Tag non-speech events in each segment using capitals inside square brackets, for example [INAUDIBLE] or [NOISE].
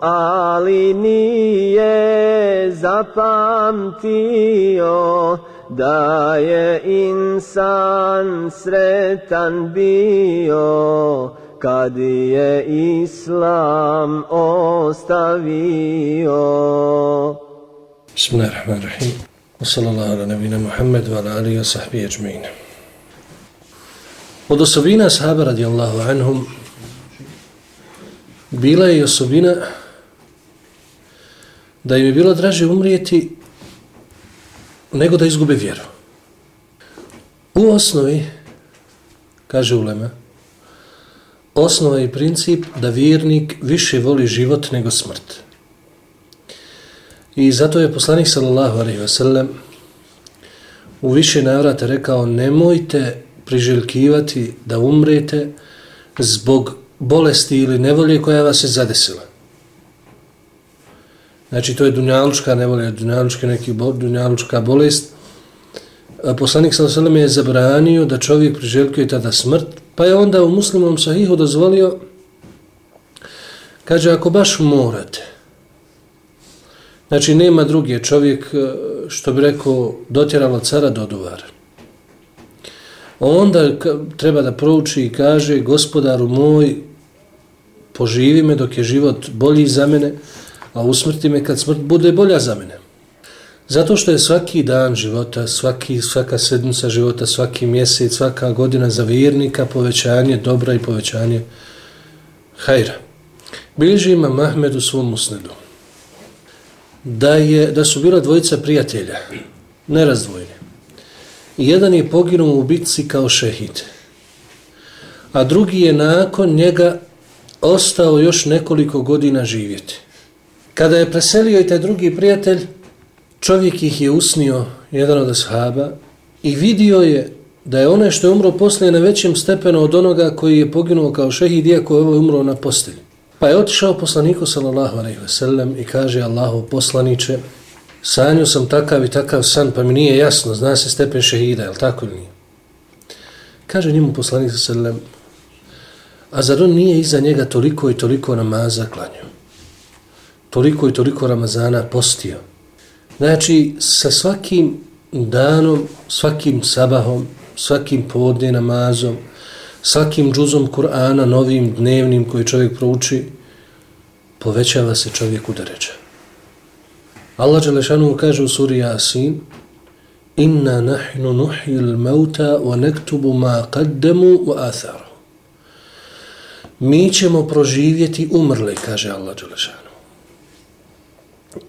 ali nije zapamtio da je insan sretan bio. Kad je islam ostavio. Bismillahirrahmanirrahim. Wa sallallahu ala nabina Muhammed wa ala alihi wa sahbihi ajma'in. Od osobina sahaba radijallahu anhum bila je osobina da im je bilo draže umrijeti nego da izgube vjeru. U osnovi, kaže Ulema, osnova i princip da vjernik više voli život nego smrt. I zato je poslanik sallallahu alaihi ve sellem u više navrata rekao nemojte priželjkivati da umrete zbog bolesti ili nevolje koja vas je zadesila. Znači, to je dunjalučka nevolja, dunjalučka, neki bo, dunjalučka bolest. Poslanik sa osaleme je zabranio da čovjek priželjkuje tada smrt, pa je onda u muslimom sahihu dozvolio, kaže, ako baš morate, znači, nema drugi čovjek, što bi rekao, dotjeralo cara do duvara. Onda treba da prouči i kaže, gospodaru moj, poživi me dok je život bolji za mene, a usmrti me kad smrt bude bolja za mene. Zato što je svaki dan života, svaki, svaka sedmica života, svaki mjesec, svaka godina za vjernika povećanje dobra i povećanje hajra. Bilži ima Mahmed u svom usnedu da, je, da su bila dvojica prijatelja, nerazdvojni. Jedan je poginuo u bitci kao šehid, a drugi je nakon njega ostao još nekoliko godina živjeti. Kada je preselio i taj drugi prijatelj, čovjek ih je usnio, jedan od ashaba, i vidio je da je onaj što je umro poslije na većem stepenu od onoga koji je poginuo kao šehid, iako je ovaj umro na postelji. Pa je otišao poslaniku sallallahu alaihi ve sellem i kaže Allahu poslaniće, sanju sam takav i takav san, pa mi nije jasno, zna se stepen šehida, je li tako ili nije? Kaže njemu poslanik sallallahu alaihi ve sellem, a zar on nije iza njega toliko i toliko namaza klanjao? Toliko i toliko Ramazana postio. Znači, sa svakim danom, svakim sabahom, svakim podne namazom, svakim džuzom Kur'ana, novim, dnevnim koji čovjek prouči, povećava se čovjek u deređa. Allah Đelešanu kaže u suri Yasin inna nahnu nuhil mauta wa naktubu ma qaddamu wa atharu. Mi ćemo proživjeti umrle, kaže Allah Đelešanu.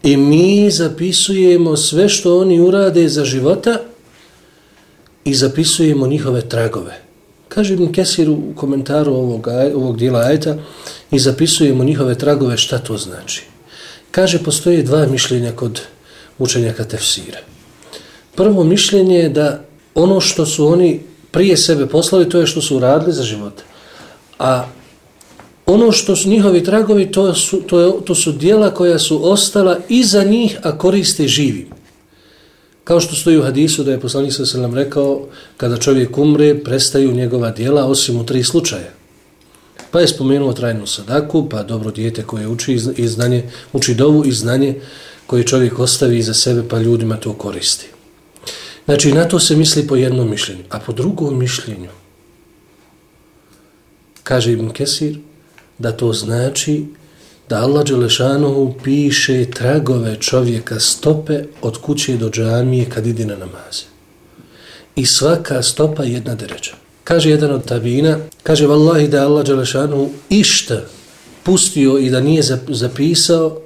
I mi zapisujemo sve što oni urade za života i zapisujemo njihove tragove. Kaže Ibn Kesir u komentaru ovog, ovog dijela ajta i zapisujemo njihove tragove šta to znači. Kaže, postoje dva mišljenja kod učenjaka tefsira. Prvo mišljenje je da ono što su oni prije sebe poslali, to je što su uradili za život. A ono što su njihovi tragovi, to su, to, je, to su dijela koja su ostala iza njih, a koriste živim. Kao što stoji u hadisu da je poslanik sa nam rekao, kada čovjek umre, prestaju njegova dijela osim u tri slučaja. Pa je spomenuo trajnu sadaku, pa dobro dijete koje uči i znanje, uči dovu i znanje koje čovjek ostavi iza sebe, pa ljudima to koristi. Znači, na to se misli po jednom mišljenju. A po drugom mišljenju, kaže Ibn Kesir, da to znači da Allah Đelešanohu piše tragove čovjeka stope od kuće do džamije kad ide na namaze. I svaka stopa jedna deređa. Kaže jedan od tabina, kaže vallahi da Allah Đelešanohu išta pustio i da nije zapisao,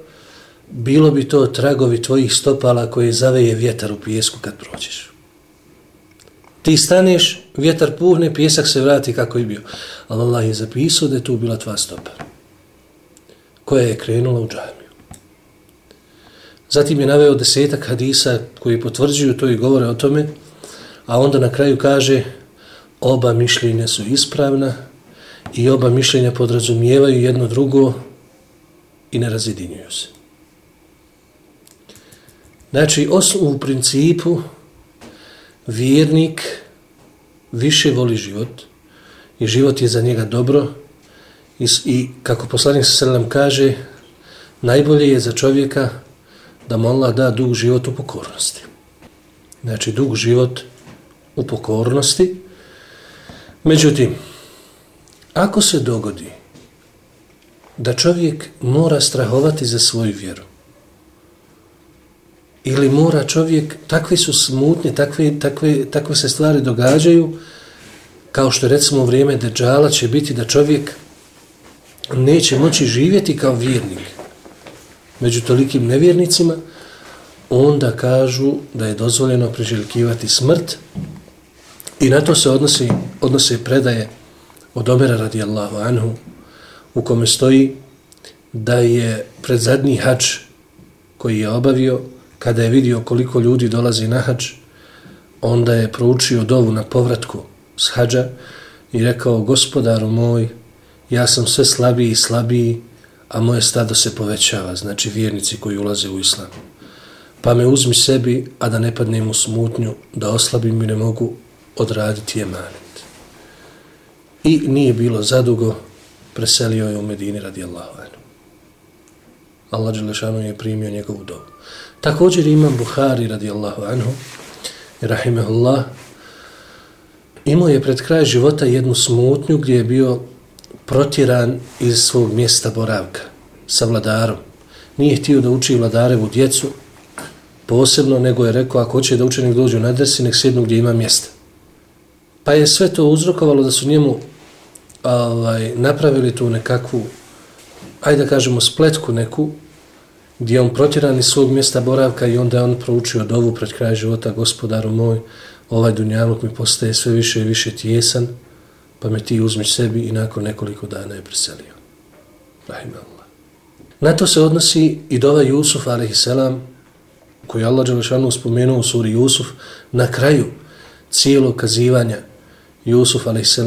bilo bi to tragovi tvojih stopala koje zaveje vjetar u pijesku kad prođeš. Ti staneš, vjetar puhne, pjesak se vrati kako je bio. Ali Allah je zapisao da je tu bila tva stopa koja je krenula u džamiju. Zatim je naveo desetak hadisa koji potvrđuju to i govore o tome, a onda na kraju kaže oba mišljenja su ispravna i oba mišljenja podrazumijevaju jedno drugo i ne razjedinjuju se. Znači, u principu vjernik više voli život i život je za njega dobro i, i kako poslanik sa sredem kaže najbolje je za čovjeka da mu Allah da dug život u pokornosti. Znači dug život u pokornosti. Međutim, ako se dogodi da čovjek mora strahovati za svoju vjeru, ili mora čovjek, takve su smutnje, takve, takve, takve se stvari događaju, kao što recimo u vrijeme deđala će biti da čovjek neće moći živjeti kao vjernik. Među tolikim nevjernicima, onda kažu da je dozvoljeno priželjkivati smrt i na to se odnosi, odnose predaje od Omera radijallahu anhu u kome stoji da je pred zadnji hač koji je obavio kada je vidio koliko ljudi dolazi na hač, onda je proučio dovu na povratku s hađa i rekao, gospodaru moj, ja sam sve slabiji i slabiji, a moje stado se povećava, znači vjernici koji ulaze u islam. Pa me uzmi sebi, a da ne padnem u smutnju, da oslabim i ne mogu odraditi emanet. I nije bilo zadugo, preselio je u Medini radi Allahu anu. Allah Đelešanu je primio njegovu dobu. Također imam Buhari radijallahu anhu, rahimahullah, imao je pred kraj života jednu smutnju gdje je bio protiran iz svog mjesta boravka sa vladarom. Nije htio da uči vladarevu djecu posebno, nego je rekao ako hoće da učenik dođe na nadresi, nek sjednu gdje ima mjesta. Pa je sve to uzrokovalo da su njemu ovaj, napravili tu nekakvu, ajde da kažemo spletku neku, gdje on protjeran iz svog mjesta boravka i onda je on proučio dovu pred kraj života, gospodaru moj, ovaj dunjaluk mi postaje sve više i više tjesan, pa me ti uzmiš sebi i nakon nekoliko dana je preselio. Rahimallah. Na to se odnosi i dova Jusuf, a.s. koji Allah Đelešanu spomenuo u suri Jusuf, na kraju cijelog kazivanja Jusuf, a.s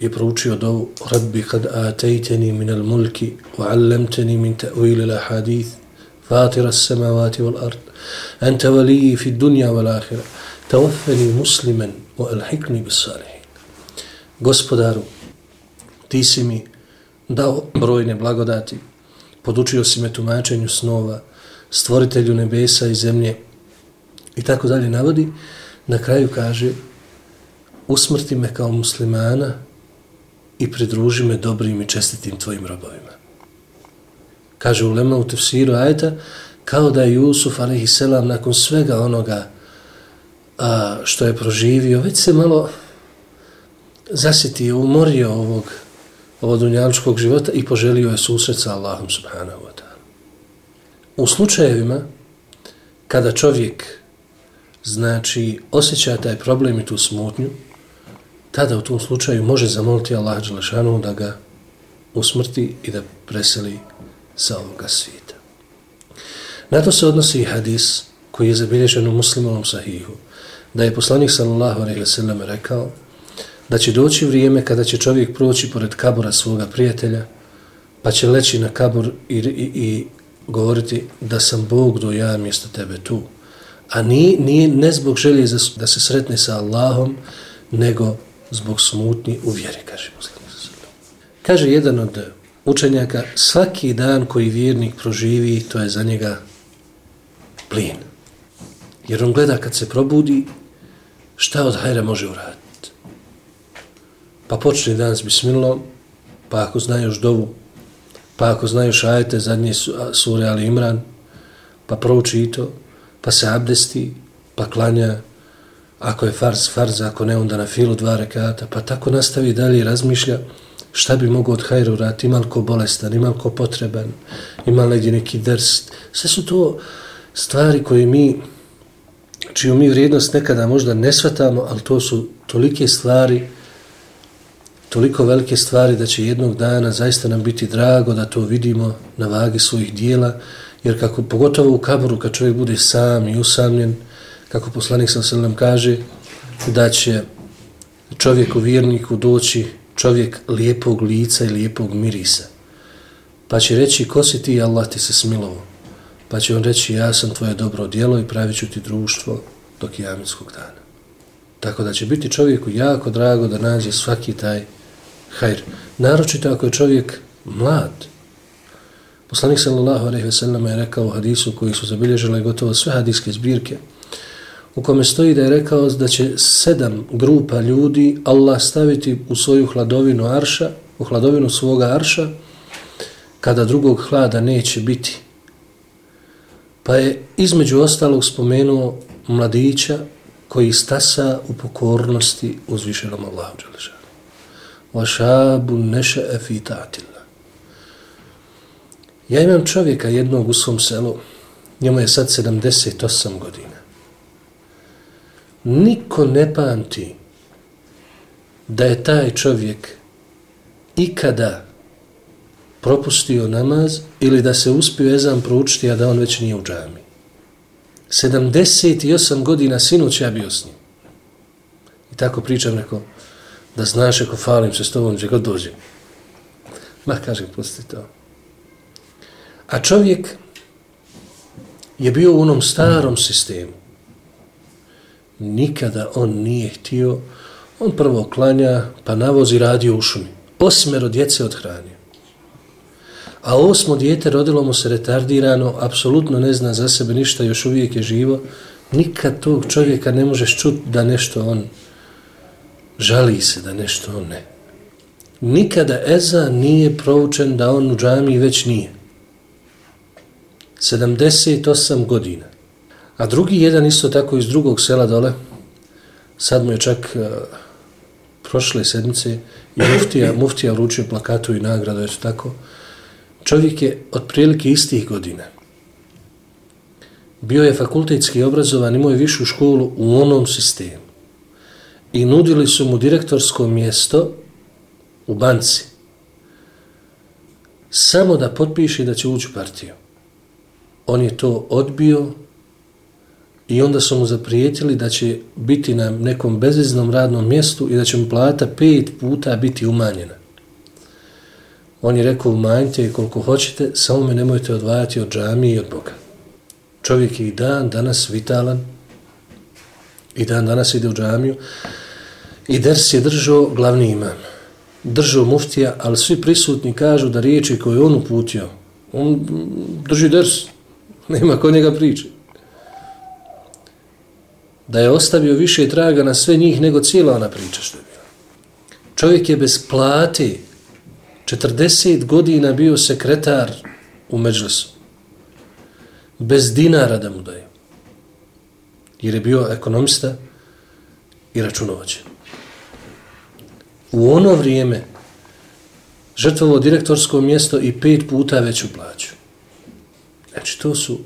je proučio dovu Rabbi kad atejteni min al mulki wa allamteni min ta'wil al hadith fatira as-samawati wal ard anta waliyyi fi dunya wal akhirah tawaffani musliman wa alhiqni bis salihin. Gospodaru ti si mi dao brojne blagodati podučio si me tumačenju snova stvoritelju nebesa i zemlje. I tako dalje navodi. Na kraju kaže usmrti me kao muslimana i pridruži me dobrim i čestitim tvojim robovima. Kaže Ulema u tefsiru ajeta, kao da je Jusuf a.s. nakon svega onoga a, što je proživio, već se malo zasjetio, umorio ovog, ovog dunjaličkog života i poželio je susret sa Allahom subhanahu wa ta'ala. U slučajevima kada čovjek znači osjeća taj problem i tu smutnju, tada u tom slučaju može zamoliti Allah Đelešanu da ga usmrti i da preseli sa ovoga svijeta. Na to se odnosi i hadis koji je zabilježen u muslimovom sahihu, da je poslanik sallallahu alaihi wa sallam rekao da će doći vrijeme kada će čovjek proći pored kabura svoga prijatelja, pa će leći na kabur i, i, i govoriti da sam Bog do ja mjesto tebe tu. A ni, ni, ne zbog želje da se sretne sa Allahom, nego zbog smutnji u vjeri, kaže muslim. Kaže jedan od učenjaka, svaki dan koji vjernik proživi, to je za njega plin. Jer on gleda kad se probudi, šta od hajra može uraditi. Pa počne dan s bismilom, pa ako znaju dovu, pa ako zna još ajete zadnje sure Ali Imran, pa prouči i to, pa se abdesti, pa klanja, ako je farz, farz, ako ne, onda na filu dva rekata, pa tako nastavi dalje i razmišlja šta bi mogo od hajra urati, ima ko bolestan, ima ko potreban, ima li neki drst. Sve su to stvari koje mi, čiju mi vrijednost nekada možda ne shvatamo, ali to su tolike stvari, toliko velike stvari da će jednog dana zaista nam biti drago da to vidimo na vagi svojih dijela, jer kako pogotovo u kaboru kad čovjek bude sam i usamljen, kako poslanik sa selem kaže, da će čovjek u vjerniku doći čovjek lijepog lica i lijepog mirisa. Pa će reći, ko si ti, Allah ti se smilovo. Pa će on reći, ja sam tvoje dobro djelo i pravit ću ti društvo do kijamitskog dana. Tako da će biti čovjeku jako drago da nađe svaki taj hajr. Naročito ako je čovjek mlad. Poslanik sallallahu alaihi ve sellem je rekao u hadisu koji su zabilježile gotovo sve hadiske zbirke, u kome stoji da je rekao da će sedam grupa ljudi Allah staviti u svoju hladovinu arša, u hladovinu svoga arša, kada drugog hlada neće biti. Pa je između ostalog spomenuo mladića koji stasa u pokornosti uzvišenom Allahu Đelešanu. Vašabu neše efitatila. Ja imam čovjeka jednog u svom selu, njemu je sad 78 godina niko ne pamti da je taj čovjek ikada propustio namaz ili da se uspio ezan proučiti, a da on već nije u džami. 78 godina sinoć ja bio s njim. I tako pričam neko, da znaš ako falim se s tobom, gdje god dođem. Ma, kažem, pusti to. A čovjek je bio u onom starom sistemu nikada on nije htio, on prvo klanja, pa navozi radio u šumi. Osmero djece odhranio. A osmo djete rodilo mu se retardirano, apsolutno ne zna za sebe ništa, još uvijek je živo. Nikad tog čovjeka ne možeš čut da nešto on žali se, da nešto on ne. Nikada Eza nije proučen da on u džami već nije. 78 godina. A drugi jedan isto tako iz drugog sela dole, sad mu je čak uh, prošle sedmice i muftija, [CLEARS THROAT] muftija uručio plakatu i nagradu, eto tako. Čovjek je od prilike istih godina. Bio je fakultetski obrazovan, imao je višu školu u onom sistemu. I nudili su mu direktorsko mjesto u banci. Samo da potpiše da će ući u partiju. On je to odbio I onda su mu zaprijetili da će biti na nekom bezveznom radnom mjestu i da će mu plata pet puta biti umanjena. On je rekao, umanjite koliko hoćete, samo me nemojte odvajati od džamije i od Boga. Čovjek je i dan danas vitalan, i dan danas ide u džamiju, i ders je držao glavni imam. Držao muftija, ali svi prisutni kažu da riječi koje on uputio, on drži ders, [LAUGHS] nema ko njega priče da je ostavio više traga na sve njih nego cijela ona priča što je bila. Čovjek je bez plati 40 godina bio sekretar u Međlesu. Bez dinara da mu daju. jer je bio ekonomista i računovođe. U ono vrijeme žrtvovo direktorsko mjesto i pet puta veću plaću. Znači, to su,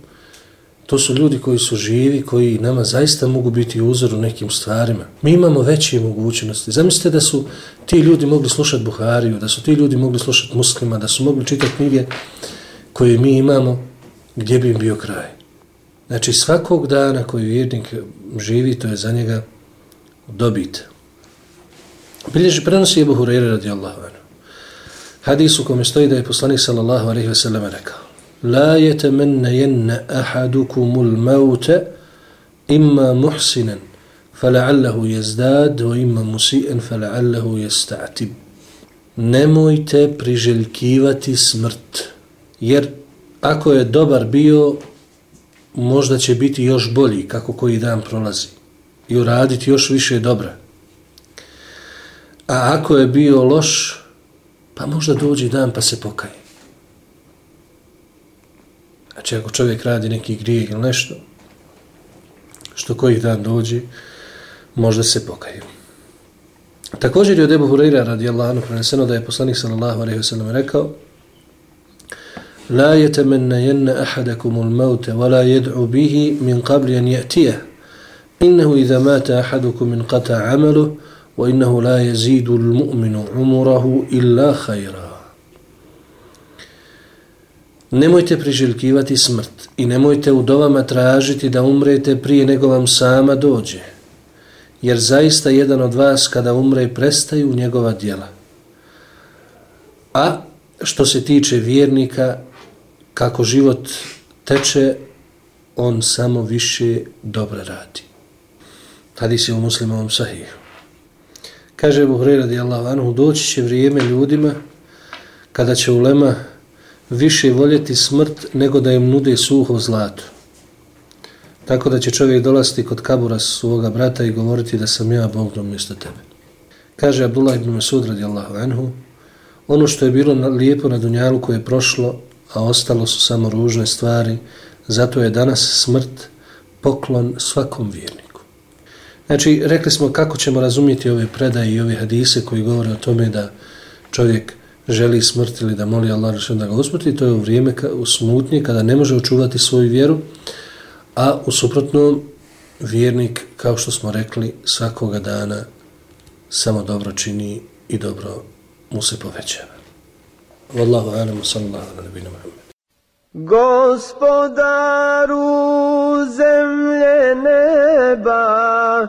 to su ljudi koji su živi, koji nama zaista mogu biti uzor u nekim stvarima. Mi imamo veće mogućnosti. Zamislite da su ti ljudi mogli slušati Buhariju, da su ti ljudi mogli slušati muslima, da su mogli čitati knjige koje mi imamo, gdje bi im bio kraj. Znači, svakog dana koji vjernik živi, to je za njega dobit. Bilježi prenosi Ebu Hureyre radijallahu anhu. Hadis u kome stoji da je poslanik sallallahu alaihi ve sellem rekao La يتمنين أحدكم الموت إما محسنا فلعله fala'allahu وإما مسيئا فلعله يستعتب fala'allahu. Nemojte priželjkivati smrt, jer ako je dobar bio, možda će biti još bolji kako koji dan prolazi i uraditi još više dobra. A ako je bio loš, pa možda dođe dan pa se pokaje. Znači ako čovjek radi neki grijeh ili nešto, što koji dan dođe, možda se pokaju. Također je od Ebu Hureyra radijallahu anhu preneseno da je poslanik sallallahu alaihi wasallam rekao La jetemenne ahadakum al-maut wa la yad'u bihi min qabli an je'tije Innahu idha mata ahadukum min qata amalu wa innahu la yazidu al-mu'minu 'umrahu illa khayra. Nemojte priželjkivati smrt i nemojte u dovama tražiti da umrete prije nego vam sama dođe, jer zaista jedan od vas kada umre prestaju njegova djela. A što se tiče vjernika, kako život teče, on samo više dobro radi. Hadis je u muslimovom sahihu. Kaže Ebu radijallahu anhu, doći će vrijeme ljudima kada će ulema više voljeti smrt nego da im nude suho zlato. Tako da će čovjek dolaziti kod kabura svoga brata i govoriti da sam ja Bogom mjesto tebe. Kaže Abdullah ibn Masud radijallahu anhu, ono što je bilo lijepo na dunjalu koje je prošlo, a ostalo su samo ružne stvari, zato je danas smrt poklon svakom vjerniku. Znači, rekli smo kako ćemo razumjeti ove predaje i ove hadise koji govore o tome da čovjek želi smrt ili da moli Allah da ga usmrti, to je u vrijeme u smutnje kada ne može očuvati svoju vjeru, a u suprotnom vjernik, kao što smo rekli, svakoga dana samo dobro čini i dobro mu se povećava. Wallahu alamu sallallahu ala nabina Muhammed. Gospodaru zemlje neba,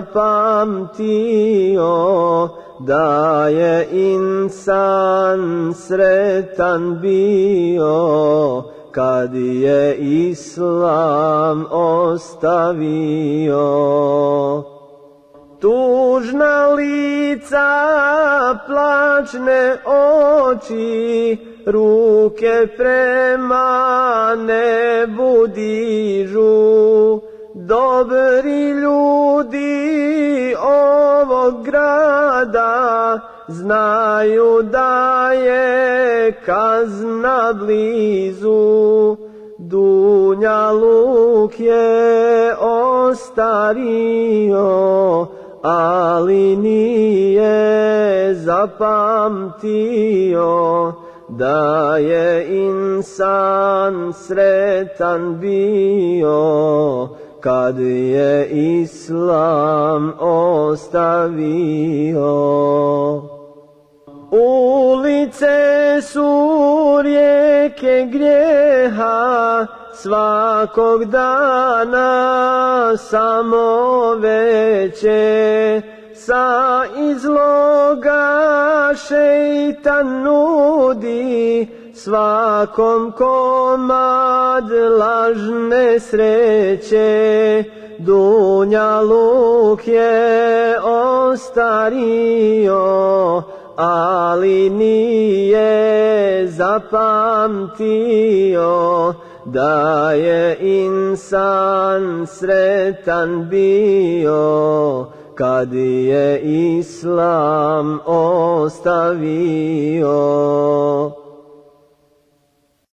zapamtio da je insan sretan bio kad je islam ostavio. Tužna lica plačne oči ruke prema nebu dižu, dobri ljudi ovog grada znaju da je kazna blizu. Dunja luk je ostario, ali nije zapamtio da je insan sretan bio kad je islam ostavio. Ulice su rijeke grijeha svakog dana samo veće sa izloga šeitan nudi svakom komad lažne sreće Dunja luk je ostario, ali nije zapamtio da je insan sretan bio kad je islam ostavio.